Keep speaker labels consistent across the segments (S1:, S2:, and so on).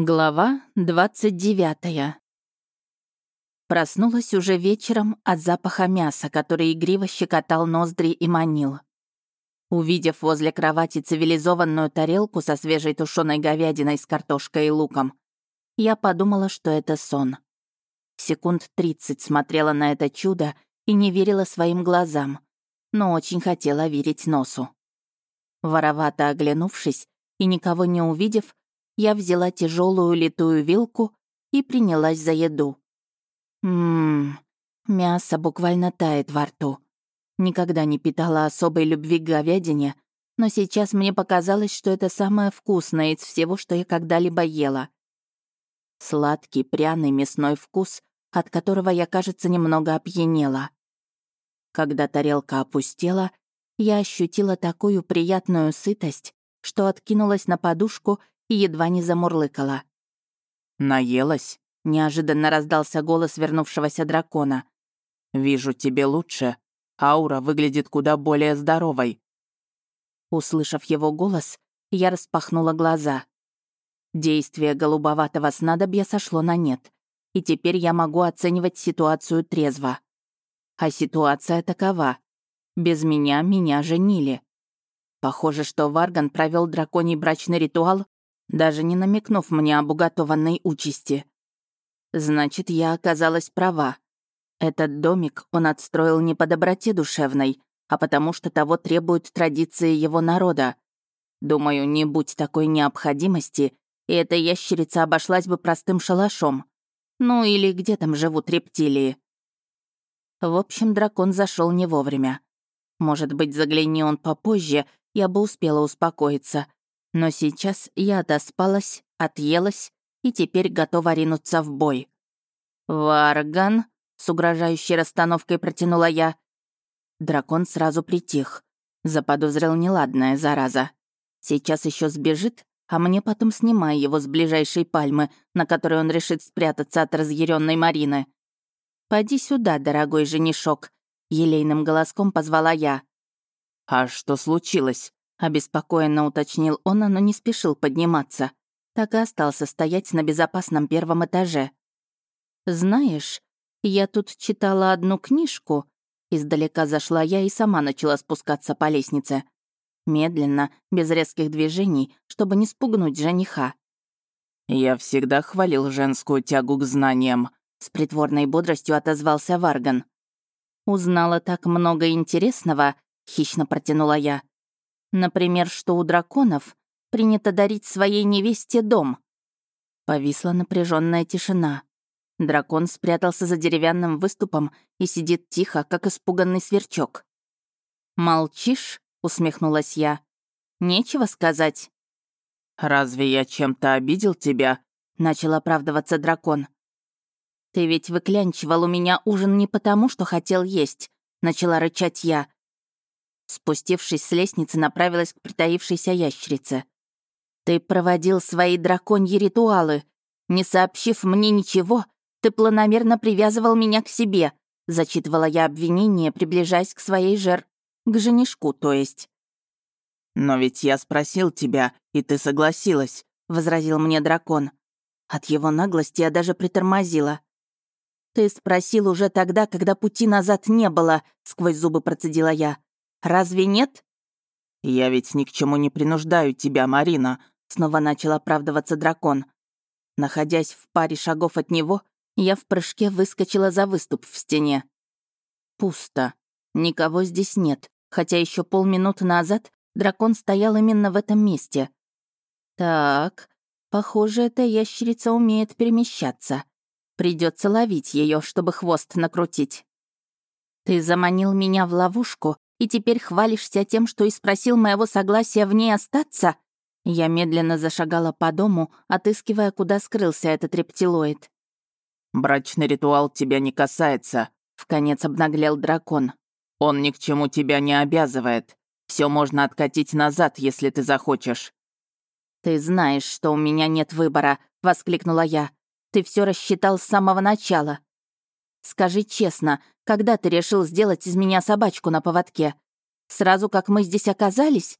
S1: Глава 29. Проснулась уже вечером от запаха мяса, который игриво щекотал ноздри и манил. Увидев возле кровати цивилизованную тарелку со свежей тушеной говядиной с картошкой и луком, я подумала, что это сон. Секунд тридцать смотрела на это чудо и не верила своим глазам, но очень хотела верить носу. Воровато оглянувшись и никого не увидев, я взяла тяжелую литую вилку и принялась за еду. Ммм, мясо буквально тает во рту. Никогда не питала особой любви к говядине, но сейчас мне показалось, что это самое вкусное из всего, что я когда-либо ела. Сладкий, пряный мясной вкус, от которого я, кажется, немного опьянела. Когда тарелка опустела, я ощутила такую приятную сытость, что откинулась на подушку и едва не замурлыкала.
S2: «Наелась?» — неожиданно раздался голос вернувшегося дракона. «Вижу, тебе лучше. Аура выглядит куда более здоровой».
S1: Услышав его голос, я распахнула глаза. Действие голубоватого снадобья сошло на нет, и теперь я могу оценивать ситуацию трезво. А ситуация такова. Без меня меня женили. Похоже, что Варган провел драконий брачный ритуал даже не намекнув мне об уготованной участи. Значит, я оказалась права. Этот домик он отстроил не по доброте душевной, а потому что того требуют традиции его народа. Думаю, не будь такой необходимости, и эта ящерица обошлась бы простым шалашом. Ну или где там живут рептилии. В общем, дракон зашел не вовремя. Может быть, загляни он попозже, я бы успела успокоиться. Но сейчас я доспалась, отъелась и теперь готова ринуться в бой. «Варган?» — с угрожающей расстановкой протянула я. Дракон сразу притих. Заподозрил неладная зараза. Сейчас еще сбежит, а мне потом снимай его с ближайшей пальмы, на которой он решит спрятаться от разъяренной Марины. «Поди сюда, дорогой женишок», — елейным голоском позвала я.
S2: «А что случилось?»
S1: Обеспокоенно уточнил он, но не спешил подниматься. Так и остался стоять на безопасном первом этаже. «Знаешь, я тут читала одну книжку». Издалека зашла я и сама начала спускаться по лестнице. Медленно, без резких движений, чтобы не спугнуть жениха.
S2: «Я всегда хвалил женскую тягу к знаниям», — с притворной бодростью отозвался Варган.
S1: «Узнала так много интересного», — хищно протянула я. Например, что у драконов принято дарить своей невесте дом. Повисла напряженная тишина. Дракон спрятался за деревянным выступом и сидит тихо, как испуганный сверчок. «Молчишь?» — усмехнулась я. «Нечего сказать».
S2: «Разве я чем-то обидел тебя?» — начал оправдываться дракон.
S1: «Ты ведь выклянчивал у меня ужин не потому, что хотел есть», — начала рычать я. Спустившись с лестницы, направилась к притаившейся ящерице. «Ты проводил свои драконьи ритуалы. Не сообщив мне ничего, ты планомерно привязывал меня к себе», зачитывала я обвинение, приближаясь к своей жер... к женишку, то есть.
S2: «Но ведь я спросил тебя, и ты согласилась», — возразил мне дракон.
S1: От его наглости я даже притормозила. «Ты спросил уже тогда, когда пути назад не было», — сквозь зубы процедила я. Разве нет?»
S2: «Я ведь ни к чему не принуждаю тебя, Марина», — снова начал оправдываться дракон.
S1: Находясь в паре шагов от него, я в прыжке выскочила за выступ в стене. Пусто. Никого здесь нет, хотя еще полминуты назад дракон стоял именно в этом месте. Так, похоже, эта ящерица умеет перемещаться. Придется ловить ее, чтобы хвост накрутить. Ты заманил меня в ловушку и теперь хвалишься тем, что и спросил моего согласия в ней остаться?» Я медленно зашагала по дому, отыскивая, куда скрылся этот рептилоид.
S2: «Брачный ритуал тебя не касается», — вконец обнаглел дракон. «Он ни к чему тебя не обязывает. Все можно откатить назад, если ты захочешь».
S1: «Ты знаешь, что у меня нет выбора», — воскликнула я. «Ты все рассчитал с самого начала. Скажи честно, когда ты решил сделать из меня собачку на поводке? Сразу как мы здесь оказались?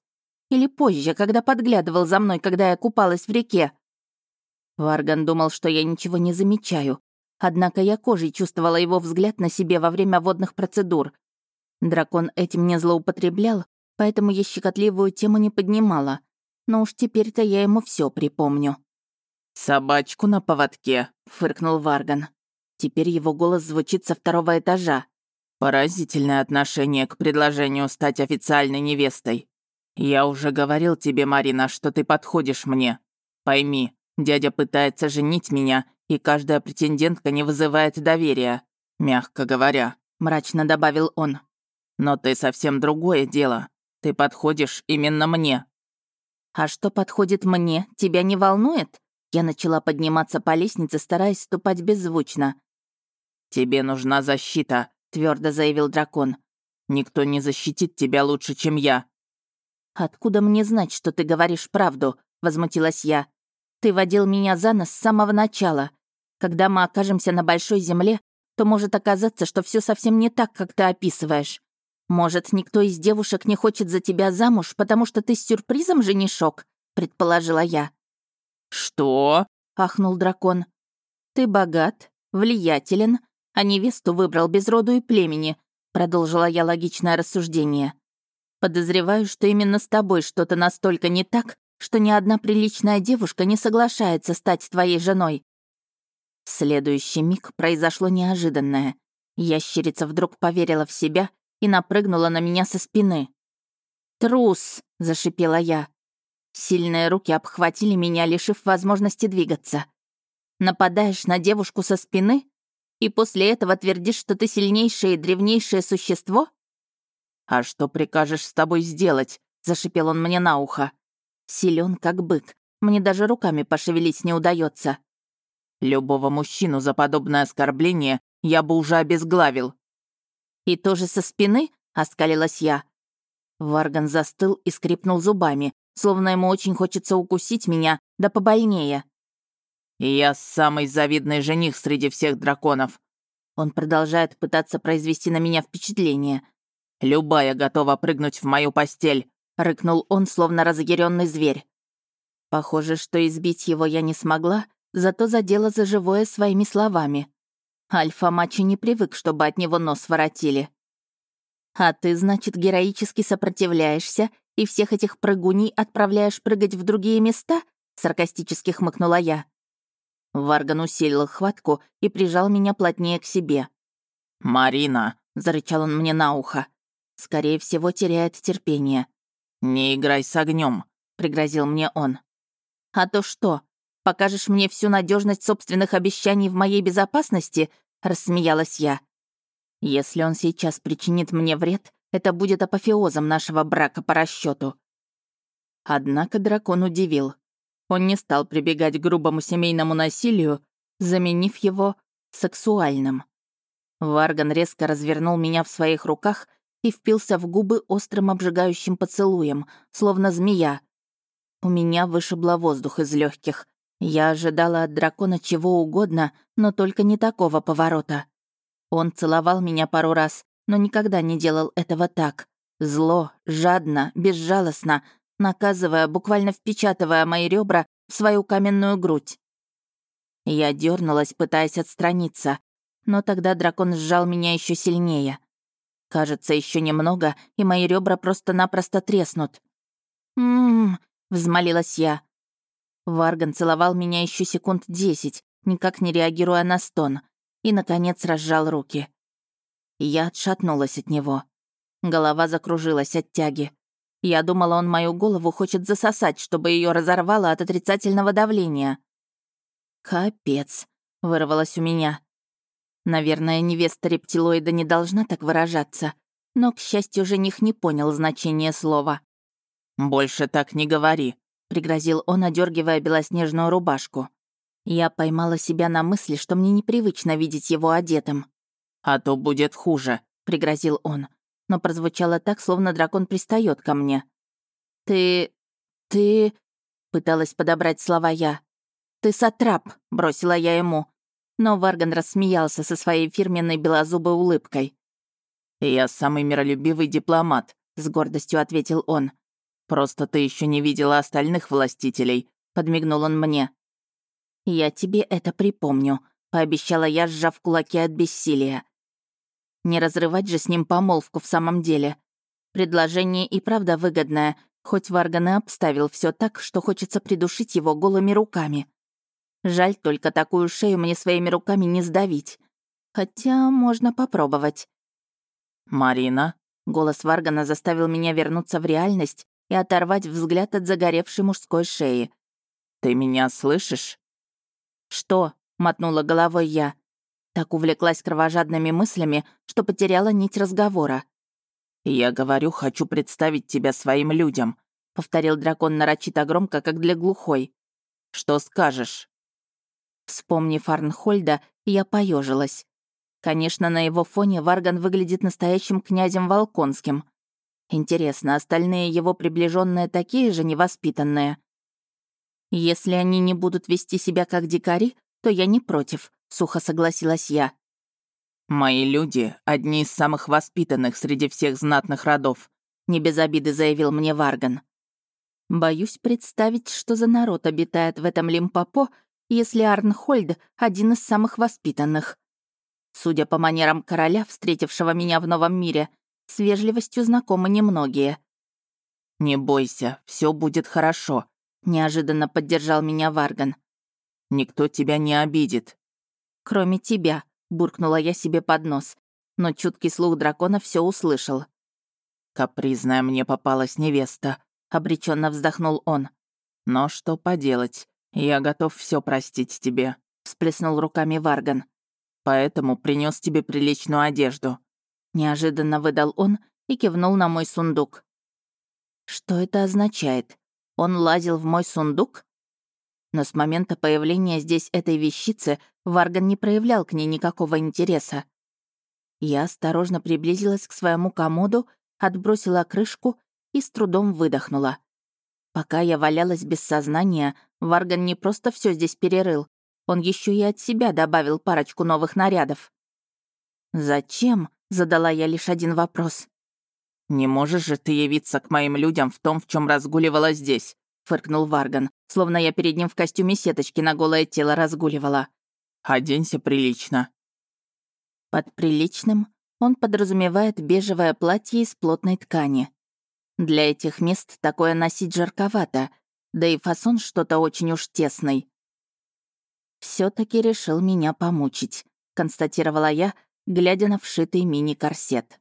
S1: Или позже, когда подглядывал за мной, когда я купалась в реке?» Варган думал, что я ничего не замечаю. Однако я кожей чувствовала его взгляд на себе во время водных процедур. Дракон этим не злоупотреблял, поэтому я щекотливую тему не поднимала. Но уж теперь-то я ему все припомню.
S2: «Собачку на поводке», — фыркнул Варган.
S1: Теперь его голос звучит со второго этажа.
S2: «Поразительное отношение к предложению стать официальной невестой. Я уже говорил тебе, Марина, что ты подходишь мне. Пойми, дядя пытается женить меня, и каждая претендентка не вызывает доверия, мягко говоря», — мрачно добавил он. «Но ты совсем другое дело. Ты подходишь именно мне».
S1: «А что подходит мне, тебя не волнует?» Я начала подниматься по лестнице, стараясь ступать беззвучно.
S2: «Тебе нужна защита», — твердо заявил дракон. «Никто не защитит тебя лучше, чем я».
S1: «Откуда мне знать, что ты говоришь правду?» — возмутилась я. «Ты водил меня за нос с самого начала. Когда мы окажемся на большой земле, то может оказаться, что все совсем не так, как ты описываешь. Может, никто из девушек не хочет за тебя замуж, потому что ты с сюрпризом женишок?» — предположила я.
S2: «Что?»
S1: — ахнул дракон. «Ты богат, влиятелен, а невесту выбрал без роду и племени», — продолжила я логичное рассуждение. «Подозреваю, что именно с тобой что-то настолько не так, что ни одна приличная девушка не соглашается стать твоей женой». В следующий миг произошло неожиданное. Ящерица вдруг поверила в себя и напрыгнула на меня со спины. «Трус!» — зашипела я. Сильные руки обхватили меня, лишив возможности двигаться. Нападаешь на девушку со спины? И после этого твердишь, что ты сильнейшее и древнейшее существо?
S2: «А что прикажешь с тобой сделать?» — зашипел он мне на ухо.
S1: Силен как бык. Мне даже руками пошевелить не удается.
S2: Любого мужчину за подобное оскорбление я бы уже обезглавил.
S1: «И тоже со спины?» — оскалилась я. Варган застыл и скрипнул зубами, словно ему очень хочется укусить меня, да побольнее.
S2: «Я самый завидный жених среди всех драконов».
S1: Он продолжает пытаться произвести на меня впечатление.
S2: «Любая готова прыгнуть в мою постель», — рыкнул он, словно разъяренный зверь.
S1: Похоже, что избить его я не смогла, зато задела за живое своими словами. Альфа-мачо не привык, чтобы от него нос воротили. «А ты, значит, героически сопротивляешься и всех этих прыгуней отправляешь прыгать в другие места?» — саркастически хмыкнула я. Варган усилил хватку и прижал меня плотнее к себе.
S2: «Марина!» — зарычал он мне на ухо.
S1: Скорее всего, теряет терпение.
S2: «Не играй с огнем, пригрозил мне он.
S1: «А то что, покажешь мне всю надежность собственных обещаний в моей безопасности?» — рассмеялась я. «Если он сейчас причинит мне вред, это будет апофеозом нашего брака по расчету. Однако дракон удивил. Он не стал прибегать к грубому семейному насилию, заменив его сексуальным. Варган резко развернул меня в своих руках и впился в губы острым обжигающим поцелуем, словно змея. У меня вышибло воздух из легких. Я ожидала от дракона чего угодно, но только не такого поворота. Он целовал меня пару раз, но никогда не делал этого так. Зло, жадно, безжалостно, наказывая, буквально впечатывая мои ребра в свою каменную грудь. Я дернулась, пытаясь отстраниться, но тогда дракон сжал меня еще сильнее. Кажется, еще немного, и мои ребра просто-напросто треснут. «М-м-м», взмолилась я. Варган целовал меня еще секунд десять, никак не реагируя на стон, и, наконец, разжал руки. Я отшатнулась от него. Голова закружилась от тяги. Я думала, он мою голову хочет засосать, чтобы ее разорвало от отрицательного давления. «Капец», — вырвалось у меня. Наверное, невеста рептилоида не должна так выражаться, но, к счастью, жених не понял значения слова.
S2: «Больше так не говори», — пригрозил он, одергивая белоснежную рубашку.
S1: Я поймала себя на мысли, что мне непривычно видеть его одетым.
S2: «А то будет хуже», — пригрозил он
S1: но прозвучало так, словно дракон пристает ко мне. «Ты... ты...» — пыталась подобрать слова я. «Ты сатрап», — бросила я ему. Но Варган рассмеялся со своей фирменной белозубой улыбкой.
S2: «Я самый миролюбивый дипломат», — с гордостью ответил он. «Просто ты еще не видела остальных властителей», — подмигнул он мне.
S1: «Я тебе это припомню», — пообещала я, сжав кулаки от бессилия. Не разрывать же с ним помолвку в самом деле. Предложение и правда выгодное, хоть Варган и обставил все так, что хочется придушить его голыми руками. Жаль только такую шею мне своими руками не сдавить. Хотя можно попробовать.
S2: «Марина?»
S1: Голос Варгана заставил меня вернуться в реальность и оторвать взгляд от загоревшей мужской шеи.
S2: «Ты меня слышишь?»
S1: «Что?» — мотнула головой я. Так увлеклась кровожадными мыслями, что потеряла нить разговора.
S2: «Я говорю, хочу представить тебя своим людям», — повторил дракон нарочито громко, как для глухой. «Что скажешь?»
S1: Вспомнив Арнхольда, я поежилась. Конечно, на его фоне Варган выглядит настоящим князем Волконским. Интересно, остальные его приближенные такие же невоспитанные? Если они не будут вести себя как дикари, то я не против, сухо согласилась я.
S2: «Мои люди — одни из самых воспитанных среди всех знатных родов», —
S1: не без обиды заявил мне Варган. Боюсь представить, что за народ обитает в этом Лимпопо, если Арнхольд — один из самых воспитанных. Судя по манерам короля, встретившего меня в новом мире, с вежливостью знакомы немногие.
S2: «Не бойся, все будет хорошо», — неожиданно поддержал меня Варган. «Никто тебя не обидит».
S1: «Кроме тебя», — буркнула я себе под нос, но чуткий слух дракона все услышал.
S2: «Капризная мне попалась невеста», — обреченно вздохнул он. «Но что поделать, я готов все простить тебе», — всплеснул руками Варган поэтому принес тебе приличную одежду».
S1: Неожиданно выдал он и кивнул на мой сундук. Что это означает? Он лазил в мой сундук? Но с момента появления здесь этой вещицы Варган не проявлял к ней никакого интереса. Я осторожно приблизилась к своему комоду, отбросила крышку и с трудом выдохнула. Пока я валялась без сознания, Варган не просто все здесь перерыл, он еще и от себя добавил парочку новых нарядов. «Зачем?» — задала я лишь один вопрос.
S2: «Не можешь же ты явиться к моим людям в том, в чем разгуливала здесь», — фыркнул Варган, словно я перед ним в костюме сеточки на голое тело разгуливала. «Оденься прилично».
S1: Под приличным он подразумевает бежевое платье из плотной ткани. Для этих мест такое носить жарковато, да и фасон что-то очень уж тесный все таки решил меня помучить», — констатировала я, глядя на вшитый мини-корсет.